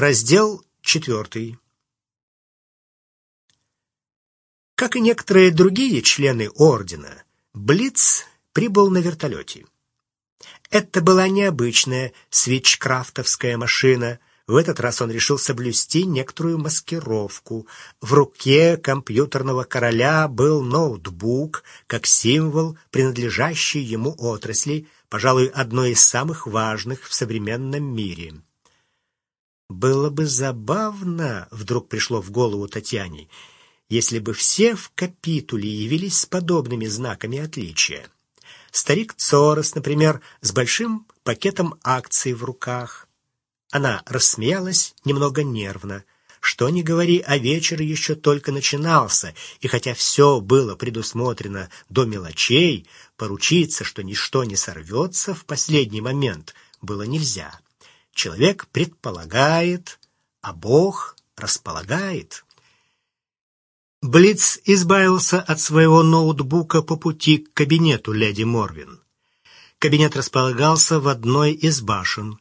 Раздел четвертый. Как и некоторые другие члены ордена, Блиц прибыл на вертолете. Это была необычная свитчкрафтовская машина. В этот раз он решил соблюсти некоторую маскировку. В руке компьютерного короля был ноутбук, как символ, принадлежащий ему отрасли, пожалуй, одной из самых важных в современном мире. Было бы забавно, вдруг пришло в голову Татьяне, если бы все в капитуле явились с подобными знаками отличия. Старик Цорос, например, с большим пакетом акций в руках. Она рассмеялась немного нервно. Что ни говори, а вечер еще только начинался, и хотя все было предусмотрено до мелочей, поручиться, что ничто не сорвется в последний момент, было нельзя. Человек предполагает, а Бог располагает. Блиц избавился от своего ноутбука по пути к кабинету леди Морвин. Кабинет располагался в одной из башен.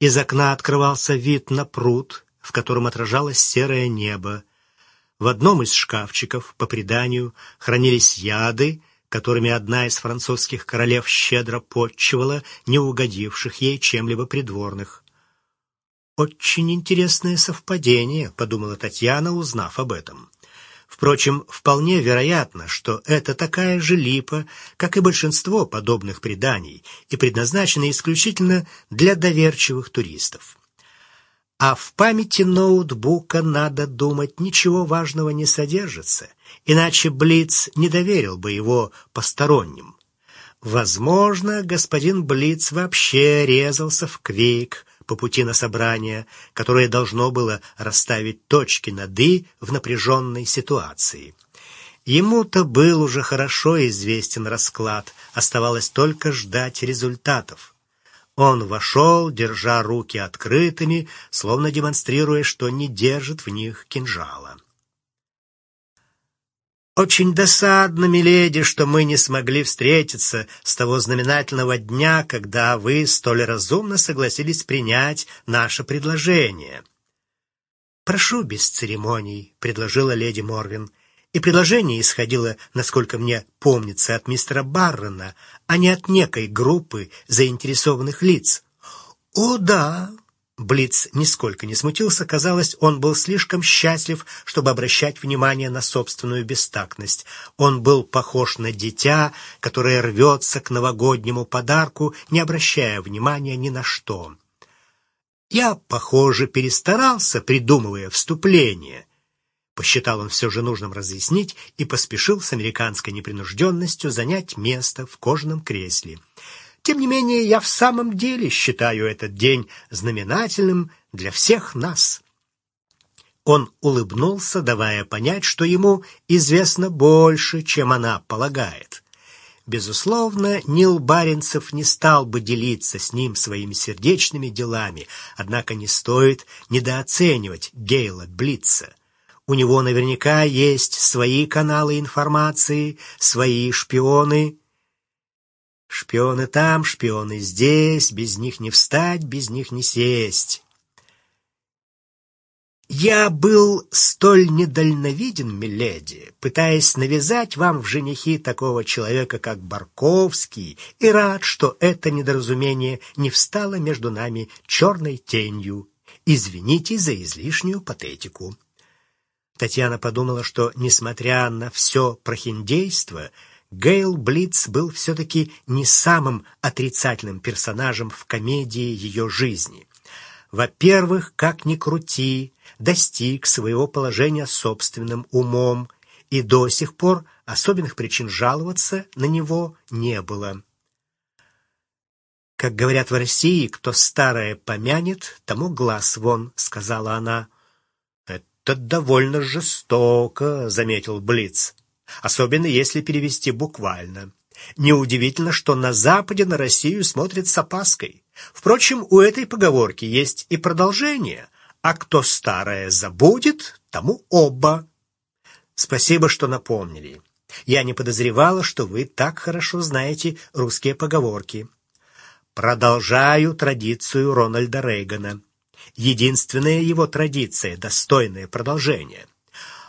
Из окна открывался вид на пруд, в котором отражалось серое небо. В одном из шкафчиков, по преданию, хранились яды, которыми одна из французских королев щедро подчивала не угодивших ей чем-либо придворных. «Очень интересное совпадение», — подумала Татьяна, узнав об этом. Впрочем, вполне вероятно, что это такая же липа, как и большинство подобных преданий, и предназначена исключительно для доверчивых туристов. А в памяти ноутбука, надо думать, ничего важного не содержится, иначе Блиц не доверил бы его посторонним. Возможно, господин Блиц вообще резался в квейк, по пути на собрание, которое должно было расставить точки над «и» в напряженной ситуации. Ему-то был уже хорошо известен расклад, оставалось только ждать результатов. Он вошел, держа руки открытыми, словно демонстрируя, что не держит в них кинжала. Очень досадно, миледи, что мы не смогли встретиться с того знаменательного дня, когда вы столь разумно согласились принять наше предложение. Прошу без церемоний, предложила леди Морвин. И предложение исходило, насколько мне помнится, от мистера Баррона, а не от некой группы заинтересованных лиц. О, да, Блиц нисколько не смутился, казалось, он был слишком счастлив, чтобы обращать внимание на собственную бестактность. Он был похож на дитя, которое рвется к новогоднему подарку, не обращая внимания ни на что. Я, похоже, перестарался, придумывая вступление. Посчитал он все же нужным разъяснить и поспешил с американской непринужденностью занять место в кожаном кресле. Тем не менее, я в самом деле считаю этот день знаменательным для всех нас. Он улыбнулся, давая понять, что ему известно больше, чем она полагает. Безусловно, Нил Баренцев не стал бы делиться с ним своими сердечными делами, однако не стоит недооценивать Гейла Блитца. У него наверняка есть свои каналы информации, свои шпионы, Шпионы там, шпионы здесь, без них не встать, без них не сесть. Я был столь недальновиден, миледи, пытаясь навязать вам в женихи такого человека, как Барковский, и рад, что это недоразумение не встало между нами черной тенью. Извините за излишнюю патетику. Татьяна подумала, что, несмотря на все прохиндейство, Гейл Блиц был все-таки не самым отрицательным персонажем в комедии ее жизни. Во-первых, как ни крути, достиг своего положения собственным умом, и до сих пор особенных причин жаловаться на него не было. Как говорят в России, кто старое помянет, тому глаз вон, сказала она. Это довольно жестоко, заметил Блиц особенно если перевести буквально. Неудивительно, что на Западе на Россию смотрят с опаской. Впрочем, у этой поговорки есть и продолжение. А кто старое забудет, тому оба. Спасибо, что напомнили. Я не подозревала, что вы так хорошо знаете русские поговорки. Продолжаю традицию Рональда Рейгана. Единственная его традиция, достойное продолжение.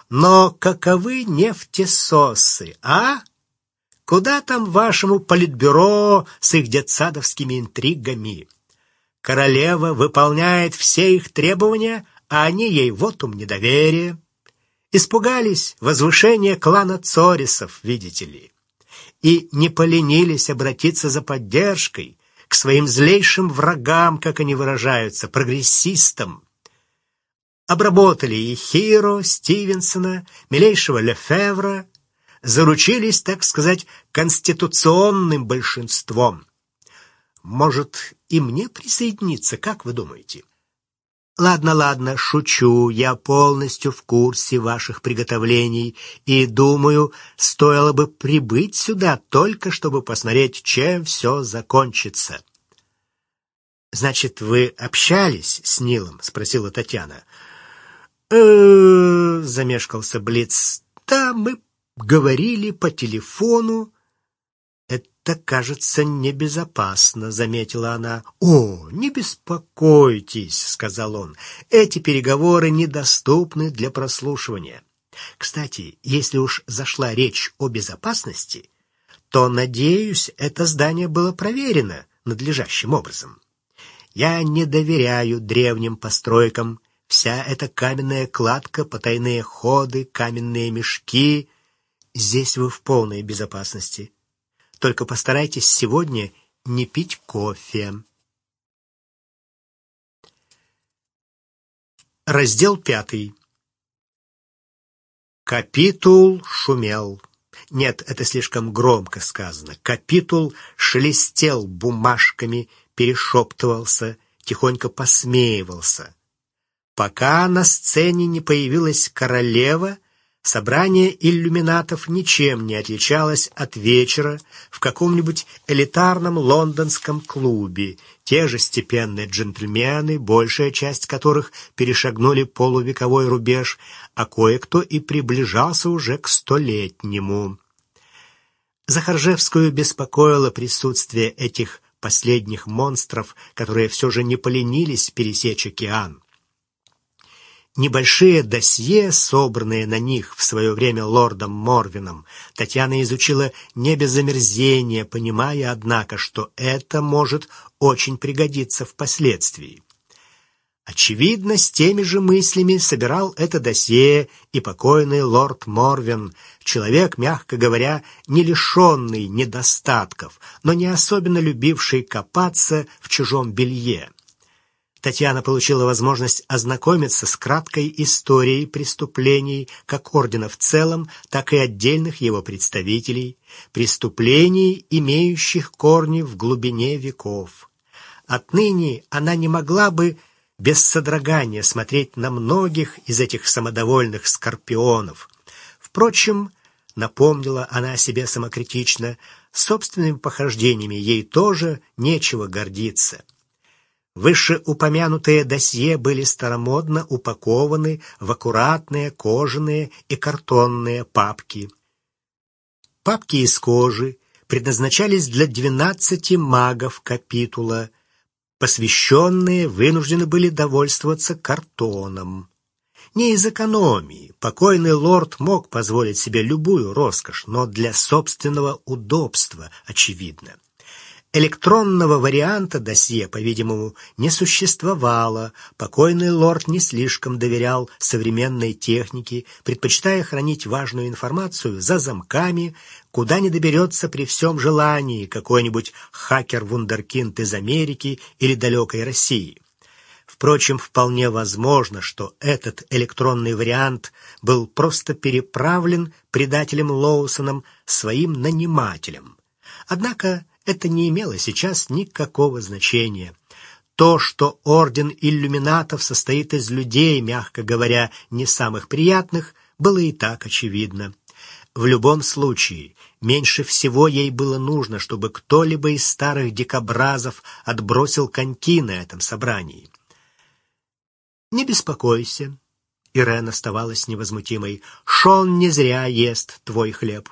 Но каковы нефтесосы, а? Куда там вашему политбюро с их детсадовскими интригами? Королева выполняет все их требования, а они ей вот ум недоверие. Испугались возвышения клана Цорисов, видите ли, и не поленились обратиться за поддержкой к своим злейшим врагам, как они выражаются, прогрессистам. Обработали и Хиро, Стивенсона, милейшего Лефевра, заручились, так сказать, конституционным большинством. Может, и мне присоединиться, как вы думаете? Ладно, ладно, шучу. Я полностью в курсе ваших приготовлений и думаю, стоило бы прибыть сюда только чтобы посмотреть, чем все закончится. Значит, вы общались с Нилом, спросила Татьяна. Э, замешкался Блиц. Да, мы говорили по телефону. «Это, кажется, небезопасно», — заметила она. «О, не беспокойтесь», — сказал он. «Эти переговоры недоступны для прослушивания. Кстати, если уж зашла речь о безопасности, то, надеюсь, это здание было проверено надлежащим образом. Я не доверяю древним постройкам. Вся эта каменная кладка, потайные ходы, каменные мешки — Здесь вы в полной безопасности. Только постарайтесь сегодня не пить кофе. Раздел пятый. Капитул шумел. Нет, это слишком громко сказано. Капитул шелестел бумажками, перешептывался, тихонько посмеивался. Пока на сцене не появилась королева — Собрание иллюминатов ничем не отличалось от вечера в каком-нибудь элитарном лондонском клубе. Те же степенные джентльмены, большая часть которых перешагнули полувековой рубеж, а кое-кто и приближался уже к столетнему. Захаржевскую беспокоило присутствие этих последних монстров, которые все же не поленились пересечь океан. Небольшие досье, собранные на них в свое время лордом Морвином, Татьяна изучила не без омерзения, понимая, однако, что это может очень пригодиться впоследствии. Очевидно, с теми же мыслями собирал это досье и покойный лорд Морвин, человек, мягко говоря, не лишенный недостатков, но не особенно любивший копаться в чужом белье. Татьяна получила возможность ознакомиться с краткой историей преступлений как ордена в целом, так и отдельных его представителей, преступлений, имеющих корни в глубине веков. Отныне она не могла бы без содрогания смотреть на многих из этих самодовольных скорпионов. Впрочем, напомнила она о себе самокритично, собственными похождениями ей тоже нечего гордиться. Вышеупомянутые досье были старомодно упакованы в аккуратные кожаные и картонные папки. Папки из кожи предназначались для двенадцати магов капитула. Посвященные вынуждены были довольствоваться картоном. Не из экономии. Покойный лорд мог позволить себе любую роскошь, но для собственного удобства, очевидно. Электронного варианта досье, по-видимому, не существовало. Покойный лорд не слишком доверял современной технике, предпочитая хранить важную информацию за замками, куда не доберется при всем желании какой-нибудь хакер-вундеркинд из Америки или далекой России. Впрочем, вполне возможно, что этот электронный вариант был просто переправлен предателем Лоусоном своим нанимателем. Однако это не имело сейчас никакого значения. То, что орден иллюминатов состоит из людей, мягко говоря, не самых приятных, было и так очевидно. В любом случае, меньше всего ей было нужно, чтобы кто-либо из старых дикобразов отбросил коньки на этом собрании. «Не беспокойся», — Ирен оставалась невозмутимой, — «Шон не зря ест твой хлеб.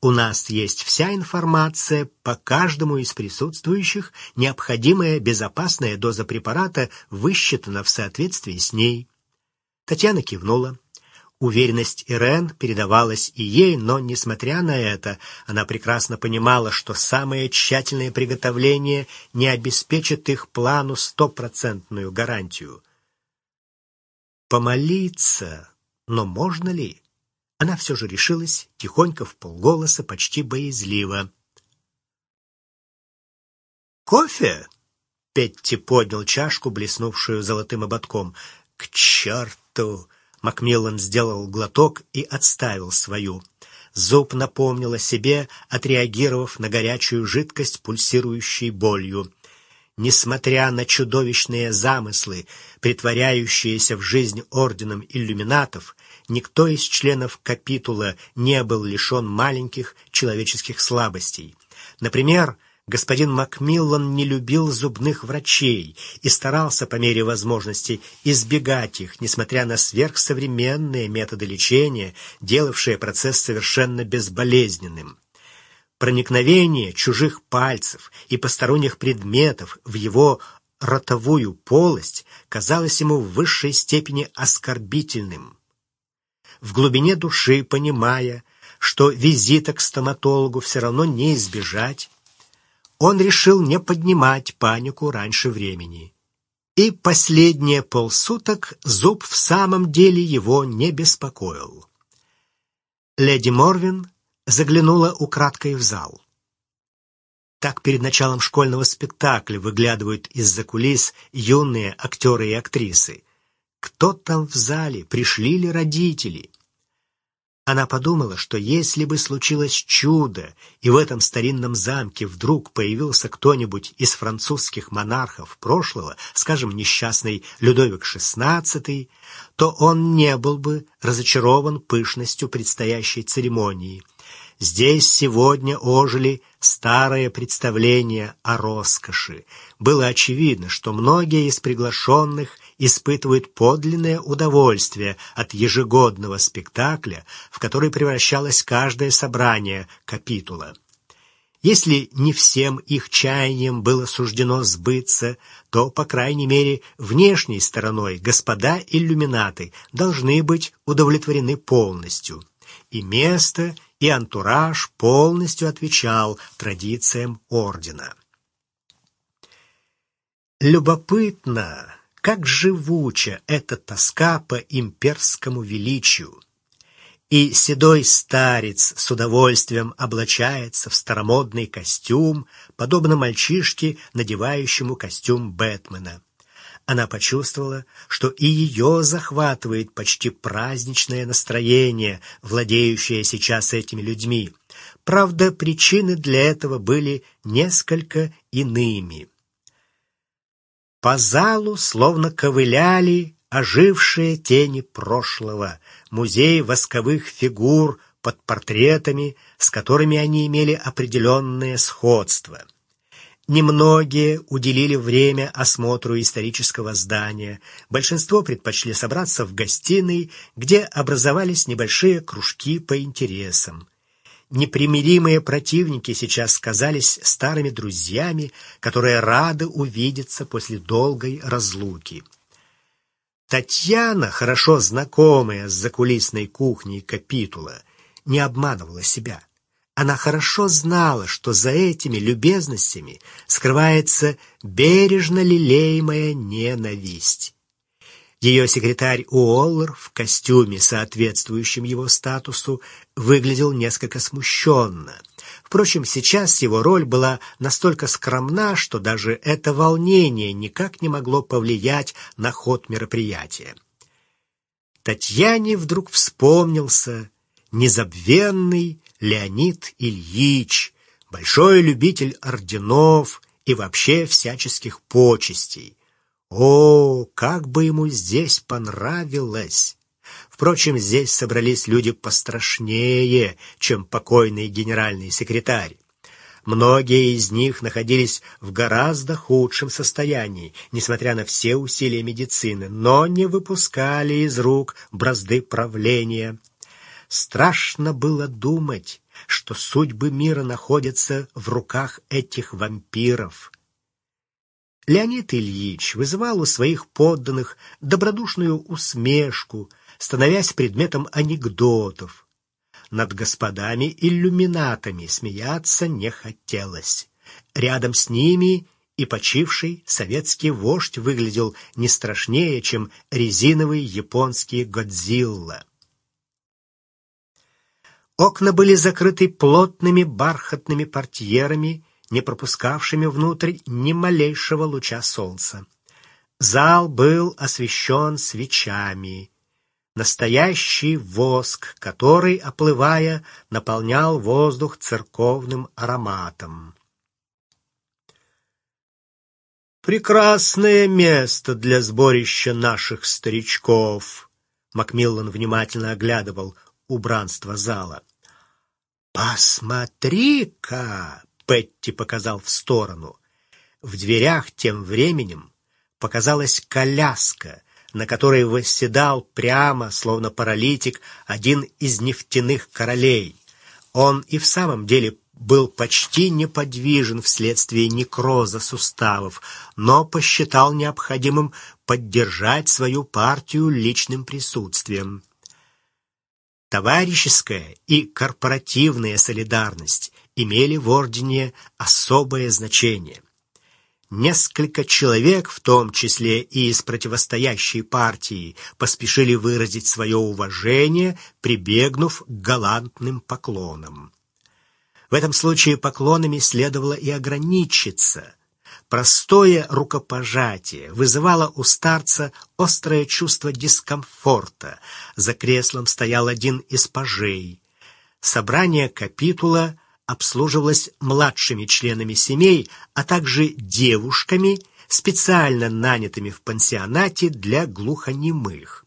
У нас есть вся информация по каждому из присутствующих, необходимая безопасная доза препарата высчитана в соответствии с ней. Татьяна кивнула. Уверенность Ирен передавалась и ей, но, несмотря на это, она прекрасно понимала, что самое тщательное приготовление не обеспечит их плану стопроцентную гарантию. Помолиться, но можно ли? Она все же решилась, тихонько в полголоса, почти боязливо. «Кофе?» — Петти поднял чашку, блеснувшую золотым ободком. «К черту!» Макмиллан сделал глоток и отставил свою. Зуб напомнил о себе, отреагировав на горячую жидкость, пульсирующей болью. Несмотря на чудовищные замыслы, притворяющиеся в жизнь орденом иллюминатов, никто из членов капитула не был лишен маленьких человеческих слабостей. Например, Господин Макмиллан не любил зубных врачей и старался по мере возможности избегать их, несмотря на сверхсовременные методы лечения, делавшие процесс совершенно безболезненным. Проникновение чужих пальцев и посторонних предметов в его ротовую полость казалось ему в высшей степени оскорбительным. В глубине души, понимая, что визита к стоматологу все равно не избежать, он решил не поднимать панику раньше времени. И последние полсуток зуб в самом деле его не беспокоил. Леди Морвин заглянула украдкой в зал. Так перед началом школьного спектакля выглядывают из-за кулис юные актеры и актрисы. Кто там в зале? Пришли ли родители? Она подумала, что если бы случилось чудо, и в этом старинном замке вдруг появился кто-нибудь из французских монархов прошлого, скажем, несчастный Людовик XVI, то он не был бы разочарован пышностью предстоящей церемонии. Здесь сегодня ожили старые представления о роскоши. Было очевидно, что многие из приглашенных испытывают подлинное удовольствие от ежегодного спектакля, в который превращалось каждое собрание капитула. Если не всем их чаяниям было суждено сбыться, то, по крайней мере, внешней стороной господа иллюминаты должны быть удовлетворены полностью. И место, и антураж полностью отвечал традициям ордена. Любопытно, как живуча эта тоска по имперскому величию! И седой старец с удовольствием облачается в старомодный костюм, подобно мальчишке, надевающему костюм Бэтмена. Она почувствовала, что и ее захватывает почти праздничное настроение, владеющее сейчас этими людьми. Правда, причины для этого были несколько иными. По залу словно ковыляли ожившие тени прошлого, музей восковых фигур под портретами, с которыми они имели определенное сходство. Немногие уделили время осмотру исторического здания. Большинство предпочли собраться в гостиной, где образовались небольшие кружки по интересам. Непримиримые противники сейчас казались старыми друзьями, которые рады увидеться после долгой разлуки. Татьяна, хорошо знакомая с закулисной кухней капитула, не обманывала себя. Она хорошо знала, что за этими любезностями скрывается бережно лелеемая ненависть. Ее секретарь Уоллер в костюме, соответствующем его статусу, выглядел несколько смущенно. Впрочем, сейчас его роль была настолько скромна, что даже это волнение никак не могло повлиять на ход мероприятия. Татьяне вдруг вспомнился незабвенный Леонид Ильич, большой любитель орденов и вообще всяческих почестей. О, как бы ему здесь понравилось! Впрочем, здесь собрались люди пострашнее, чем покойный генеральный секретарь. Многие из них находились в гораздо худшем состоянии, несмотря на все усилия медицины, но не выпускали из рук бразды правления. Страшно было думать, что судьбы мира находятся в руках этих вампиров. Леонид Ильич вызывал у своих подданных добродушную усмешку, становясь предметом анекдотов. Над господами-иллюминатами смеяться не хотелось. Рядом с ними и почивший советский вождь выглядел не страшнее, чем резиновый японский Годзилла. Окна были закрыты плотными бархатными портьерами, не пропускавшими внутрь ни малейшего луча солнца. Зал был освещен свечами. Настоящий воск, который, оплывая, наполнял воздух церковным ароматом. «Прекрасное место для сборища наших старичков», — Макмиллан внимательно оглядывал убранство зала. «Посмотри-ка!» — Петти показал в сторону. В дверях тем временем показалась коляска, на которой восседал прямо, словно паралитик, один из нефтяных королей. Он и в самом деле был почти неподвижен вследствие некроза суставов, но посчитал необходимым поддержать свою партию личным присутствием. Товарищеская и корпоративная солидарность имели в ордене особое значение. Несколько человек, в том числе и из противостоящей партии, поспешили выразить свое уважение, прибегнув к галантным поклонам. В этом случае поклонами следовало и ограничиться. Простое рукопожатие вызывало у старца острое чувство дискомфорта. За креслом стоял один из пажей. Собрание капитула обслуживалось младшими членами семей, а также девушками, специально нанятыми в пансионате для глухонемых.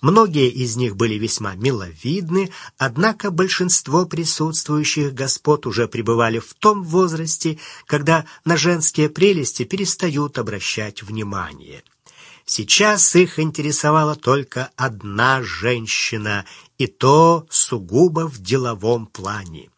Многие из них были весьма миловидны, однако большинство присутствующих господ уже пребывали в том возрасте, когда на женские прелести перестают обращать внимание. Сейчас их интересовала только одна женщина, и то сугубо в деловом плане.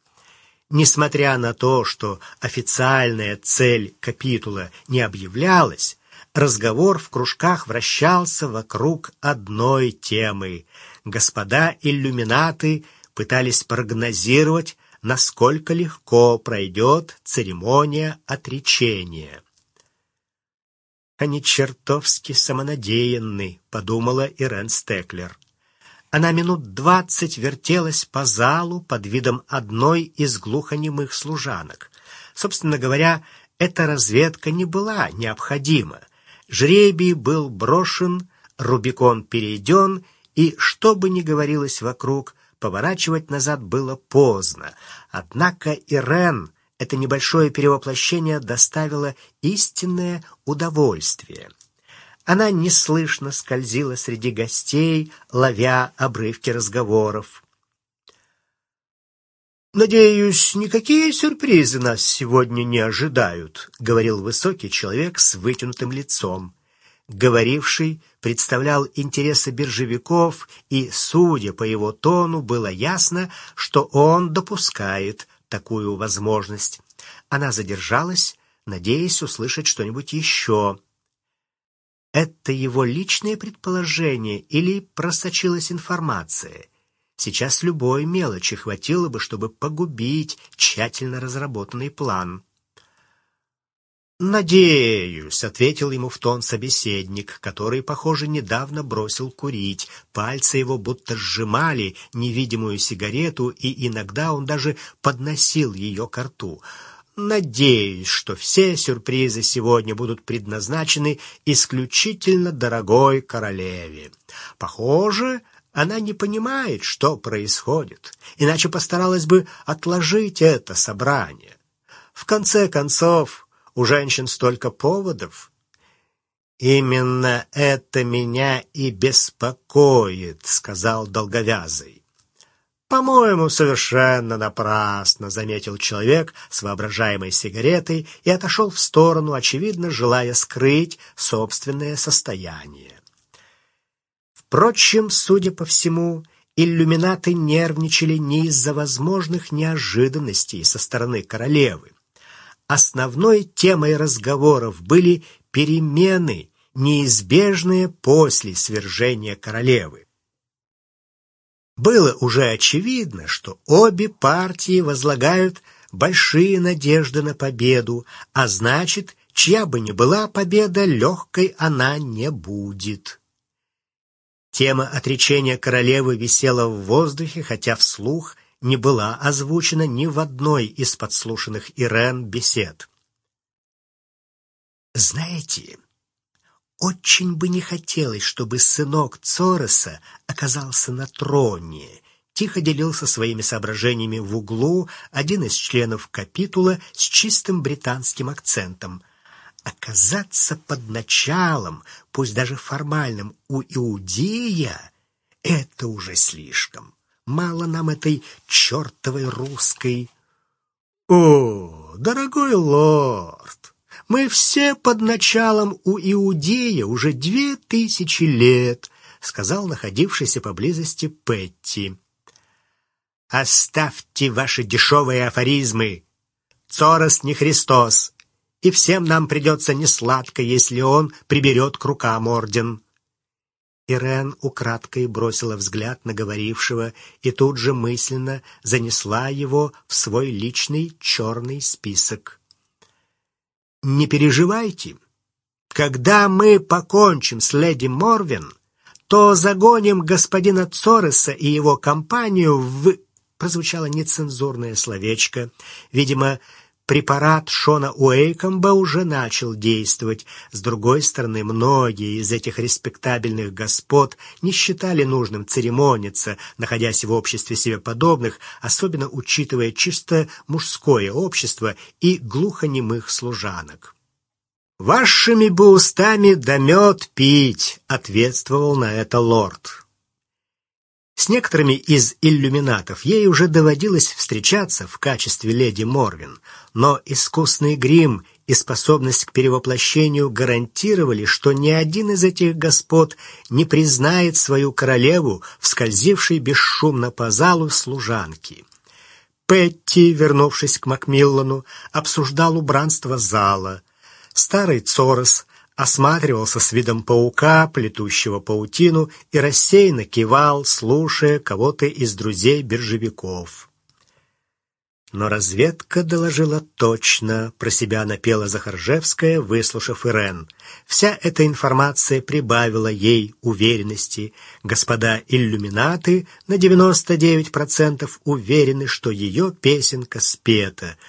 Несмотря на то, что официальная цель капитула не объявлялась, разговор в кружках вращался вокруг одной темы. Господа иллюминаты пытались прогнозировать, насколько легко пройдет церемония отречения. «Они чертовски самонадеянны», — подумала Ирен Стеклер. Она минут двадцать вертелась по залу под видом одной из глухонемых служанок. Собственно говоря, эта разведка не была необходима. Жребий был брошен, Рубикон перейден, и, что бы ни говорилось вокруг, поворачивать назад было поздно. Однако Ирен это небольшое перевоплощение доставило истинное удовольствие. Она неслышно скользила среди гостей, ловя обрывки разговоров. «Надеюсь, никакие сюрпризы нас сегодня не ожидают», — говорил высокий человек с вытянутым лицом. Говоривший представлял интересы биржевиков, и, судя по его тону, было ясно, что он допускает такую возможность. Она задержалась, надеясь услышать что-нибудь еще. Это его личное предположение или просочилась информация? Сейчас любой мелочи хватило бы, чтобы погубить тщательно разработанный план. «Надеюсь», — ответил ему в тон собеседник, который, похоже, недавно бросил курить. Пальцы его будто сжимали невидимую сигарету, и иногда он даже подносил ее к рту. «Надеюсь, что все сюрпризы сегодня будут предназначены исключительно дорогой королеве. Похоже, она не понимает, что происходит, иначе постаралась бы отложить это собрание. В конце концов, у женщин столько поводов. Именно это меня и беспокоит, сказал долговязый. По-моему, совершенно напрасно, заметил человек с воображаемой сигаретой и отошел в сторону, очевидно, желая скрыть собственное состояние. Впрочем, судя по всему, иллюминаты нервничали не из-за возможных неожиданностей со стороны королевы. Основной темой разговоров были перемены, неизбежные после свержения королевы. Было уже очевидно, что обе партии возлагают большие надежды на победу, а значит, чья бы ни была победа, легкой она не будет. Тема отречения королевы висела в воздухе, хотя вслух не была озвучена ни в одной из подслушанных Ирен бесед. «Знаете, очень бы не хотелось, чтобы сынок Цороса оказался на троне», тихо делился своими соображениями в углу один из членов капитула с чистым британским акцентом. Оказаться под началом, пусть даже формальным, у Иудея — это уже слишком. Мало нам этой чертовой русской. О, дорогой лорд, мы все под началом у Иудея уже две тысячи лет, сказал находившийся поблизости Петти. Оставьте ваши дешевые афоризмы. Цорос не Христос, и всем нам придется несладко, если он приберет к рукам орден». Ирен украдкой бросила взгляд на говорившего и тут же мысленно занесла его в свой личный черный список. «Не переживайте. Когда мы покончим с леди Морвин, то загоним господина Цореса и его компанию в...» Прозвучало нецензурное словечко. Видимо, Препарат Шона Уэйкомба уже начал действовать. С другой стороны, многие из этих респектабельных господ не считали нужным церемониться, находясь в обществе себе подобных, особенно учитывая чисто мужское общество и глухонемых служанок. «Вашими бы устами да мед пить», — ответствовал на это лорд. С некоторыми из иллюминатов ей уже доводилось встречаться в качестве леди Морвин, но искусный грим и способность к перевоплощению гарантировали, что ни один из этих господ не признает свою королеву, вскользившей бесшумно по залу служанки. Петти, вернувшись к Макмиллану, обсуждал убранство зала. Старый Цорос осматривался с видом паука, плетущего паутину, и рассеянно кивал, слушая кого-то из друзей-биржевиков. Но разведка доложила точно, про себя напела Захаржевская, выслушав Ирен. Вся эта информация прибавила ей уверенности. Господа иллюминаты на 99% уверены, что ее песенка спета —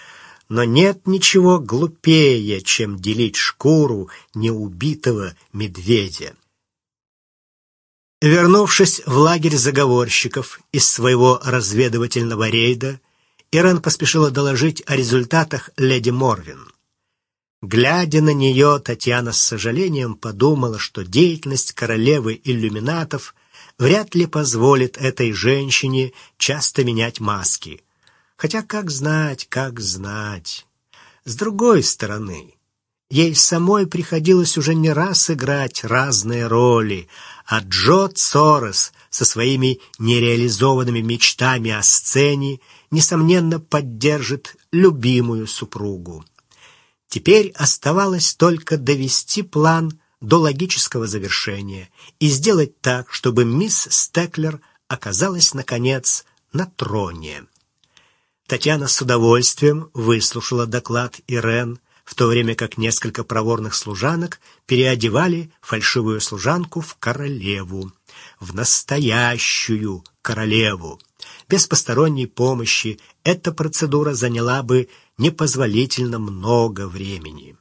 но нет ничего глупее, чем делить шкуру неубитого медведя. Вернувшись в лагерь заговорщиков из своего разведывательного рейда, Иран поспешила доложить о результатах леди Морвин. Глядя на нее, Татьяна с сожалением подумала, что деятельность королевы иллюминатов вряд ли позволит этой женщине часто менять маски — Хотя как знать, как знать. С другой стороны, ей самой приходилось уже не раз играть разные роли, а Джо Цорос со своими нереализованными мечтами о сцене несомненно поддержит любимую супругу. Теперь оставалось только довести план до логического завершения и сделать так, чтобы мисс Стеклер оказалась, наконец, на троне. Татьяна с удовольствием выслушала доклад Ирен, в то время как несколько проворных служанок переодевали фальшивую служанку в королеву, в настоящую королеву. Без посторонней помощи эта процедура заняла бы непозволительно много времени.